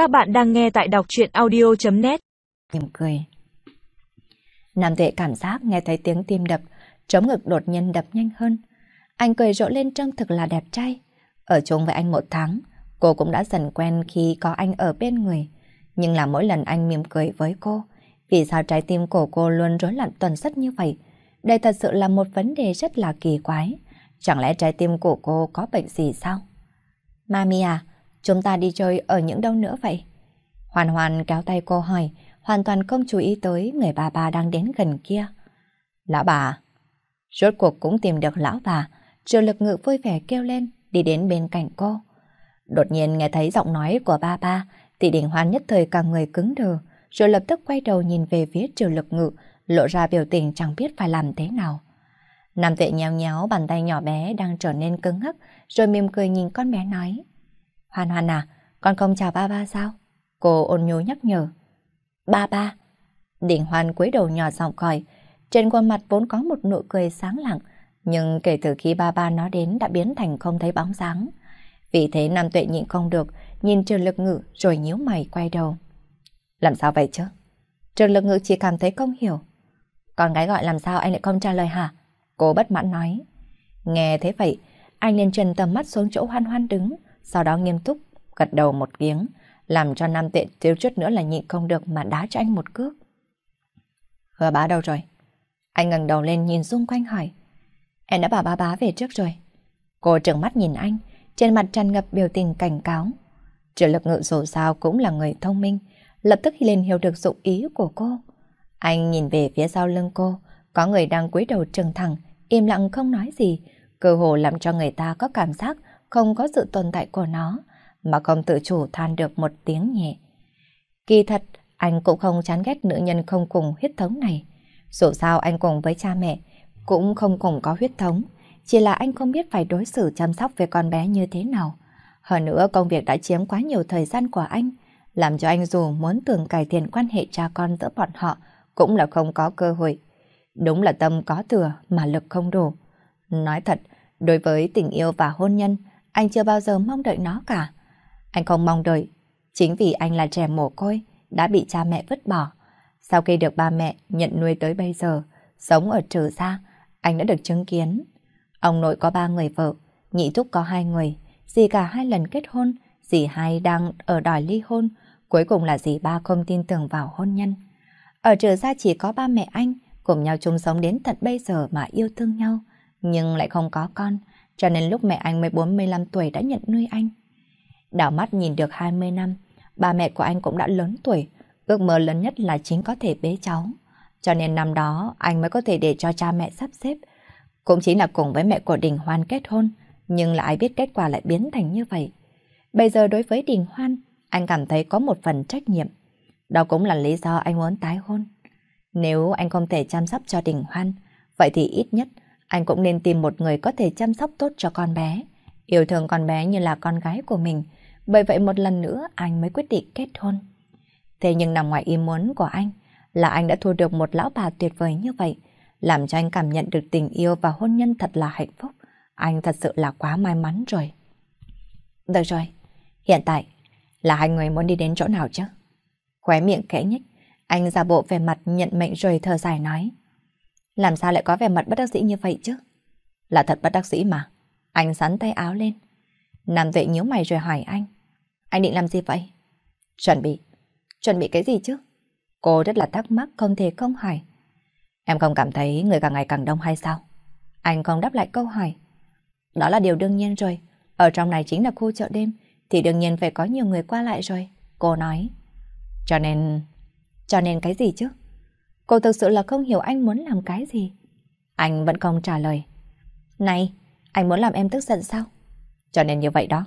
Các bạn đang nghe tại đọc chuyện audio.net Mỉm cười. Nam tuệ cảm giác nghe thấy tiếng tim đập, trống ngực đột nhiên đập nhanh hơn. Anh cười rộ lên trông thực là đẹp trai. Ở chung với anh một tháng, cô cũng đã dần quen khi có anh ở bên người. Nhưng là mỗi lần anh mỉm cười với cô, vì sao trái tim của cô luôn rối loạn tuần rất như vậy? Đây thật sự là một vấn đề rất là kỳ quái. Chẳng lẽ trái tim của cô có bệnh gì sao? Mami à, chúng ta đi chơi ở những đâu nữa vậy? Hoàn hoàn kéo tay cô hỏi, hoàn toàn không chú ý tới người bà bà đang đến gần kia. Lão bà, rốt cuộc cũng tìm được lão bà, triệu lực ngự vui vẻ kêu lên, đi đến bên cạnh cô. Đột nhiên nghe thấy giọng nói của ba ba, tỷ đình hoan nhất thời cả người cứng đờ, rồi lập tức quay đầu nhìn về phía triệu lực ngự, lộ ra biểu tình chẳng biết phải làm thế nào. Nam tuệ nhéo nhéo bàn tay nhỏ bé đang trở nên cứng ngắc, rồi mỉm cười nhìn con bé nói. Hoan hoan à, con không chào ba ba sao? Cô ôn nhu nhắc nhở. Ba ba. Đỉnh hoan cúi đầu nhỏ giọng còi, trên khuôn mặt vốn có một nụ cười sáng lặng, nhưng kể từ khi ba ba nó đến đã biến thành không thấy bóng dáng. Vì thế Nam Tuệ nhịn không được, nhìn Trường Lực Ngự rồi nhíu mày quay đầu. Làm sao vậy chứ? Trường Lực Ngự chỉ cảm thấy không hiểu. Con gái gọi làm sao anh lại không trả lời hả? Cô bất mãn nói. Nghe thế vậy, anh liền trần tầm mắt xuống chỗ hoan hoan đứng, sau đó nghiêm túc, gật đầu một tiếng, làm cho Nam Tệ thiếu chút nữa là nhịn không được mà đá cho anh một cước. Hứa bá đâu rồi? Anh ngẩng đầu lên nhìn xung quanh hỏi. Em đã bảo bá bá về trước rồi. Cô trừng mắt nhìn anh, trên mặt tràn ngập biểu tình cảnh cáo. Triệu lực ngự dù sao cũng là người thông minh, lập tức liền hiểu được dụng ý của cô. Anh nhìn về phía sau lưng cô, có người đang cúi đầu trừng thẳng, im lặng không nói gì, cơ hồ làm cho người ta có cảm giác không có sự tồn tại của nó, mà không tự chủ than được một tiếng nhẹ. Kỳ thật, anh cũng không chán ghét nữ nhân không cùng huyết thống này. Dù sao anh cùng với cha mẹ, cũng không cùng có huyết thống, chỉ là anh không biết phải đối xử chăm sóc về con bé như thế nào. Hơn nữa công việc đã chiếm quá nhiều thời gian của anh, làm cho anh dù muốn tưởng cải thiện quan hệ cha con giữa bọn họ cũng là không có cơ hội. Đúng là tâm có thừa mà lực không đủ. Nói thật, đối với tình yêu và hôn nhân, anh chưa bao giờ mong đợi nó cả. Anh không mong đợi, chính vì anh là trẻ mồ côi, đã bị cha mẹ vứt bỏ. Sau khi được ba mẹ nhận nuôi tới bây giờ, sống ở trừ ra, anh đã được chứng kiến. Ông nội có ba người vợ, nhị thúc có hai người, dì cả hai lần kết hôn, dì hai đang ở đòi ly hôn, cuối cùng là dì ba không tin tưởng vào hôn nhân. Ở trừ ra chỉ có ba mẹ anh, cùng nhau chung sống đến tận bây giờ mà yêu thương nhau, nhưng lại không có con, cho nên lúc mẹ anh mới 45 tuổi đã nhận nuôi anh. Đảo mắt nhìn được 20 năm, ba mẹ của anh cũng đã lớn tuổi, ước mơ lớn nhất là chính có thể bế cháu. Cho nên năm đó anh mới có thể để cho cha mẹ sắp xếp. Cũng chính là cùng với mẹ của Đình Hoan kết hôn, nhưng là ai biết kết quả lại biến thành như vậy. Bây giờ đối với Đình Hoan, anh cảm thấy có một phần trách nhiệm. Đó cũng là lý do anh muốn tái hôn. Nếu anh không thể chăm sóc cho Đình Hoan, vậy thì ít nhất anh cũng nên tìm một người có thể chăm sóc tốt cho con bé. Yêu thương con bé như là con gái của mình. Bởi vậy một lần nữa anh mới quyết định kết hôn. Thế nhưng nằm ngoài ý muốn của anh là anh đã thu được một lão bà tuyệt vời như vậy, làm cho anh cảm nhận được tình yêu và hôn nhân thật là hạnh phúc. Anh thật sự là quá may mắn rồi. Được rồi, hiện tại là hai người muốn đi đến chỗ nào chứ? Khóe miệng khẽ nhích, anh ra bộ về mặt nhận mệnh rồi thở dài nói. Làm sao lại có vẻ mặt bất đắc dĩ như vậy chứ? Là thật bất đắc dĩ mà. Anh sắn tay áo lên. Nam tuệ nhíu mày rồi hỏi anh. Anh định làm gì vậy? Chuẩn bị. Chuẩn bị cái gì chứ? Cô rất là thắc mắc không thể không hỏi. Em không cảm thấy người càng ngày càng đông hay sao? Anh không đáp lại câu hỏi. Đó là điều đương nhiên rồi. Ở trong này chính là khu chợ đêm, thì đương nhiên phải có nhiều người qua lại rồi. Cô nói. Cho nên... Cho nên cái gì chứ? Cô thực sự là không hiểu anh muốn làm cái gì. Anh vẫn không trả lời. Này, anh muốn làm em tức giận sao? Cho nên như vậy đó.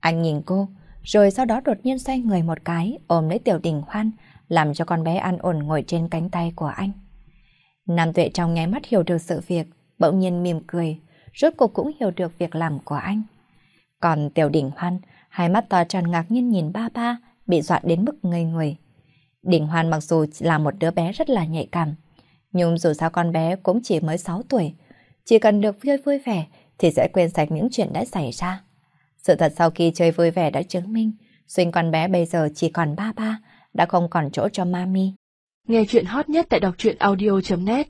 Anh nhìn cô, rồi sau đó đột nhiên xoay người một cái, ôm lấy tiểu đình hoan, làm cho con bé an ổn ngồi trên cánh tay của anh. Nam tuệ trong nháy mắt hiểu được sự việc, bỗng nhiên mỉm cười, rốt cuộc cũng hiểu được việc làm của anh. Còn tiểu Đình hoan, hai mắt to tròn ngạc nhiên nhìn ba ba, bị dọa đến mức ngây người. Đỉnh hoan mặc dù là một đứa bé rất là nhạy cảm, nhưng dù sao con bé cũng chỉ mới 6 tuổi, chỉ cần được vui vui vẻ thì sẽ quên sạch những chuyện đã xảy ra. Sự thật sau khi chơi vui vẻ đã chứng minh, xuyên con bé bây giờ chỉ còn ba ba, đã không còn chỗ cho mami. Nghe chuyện hot nhất tại đọc truyện audio.net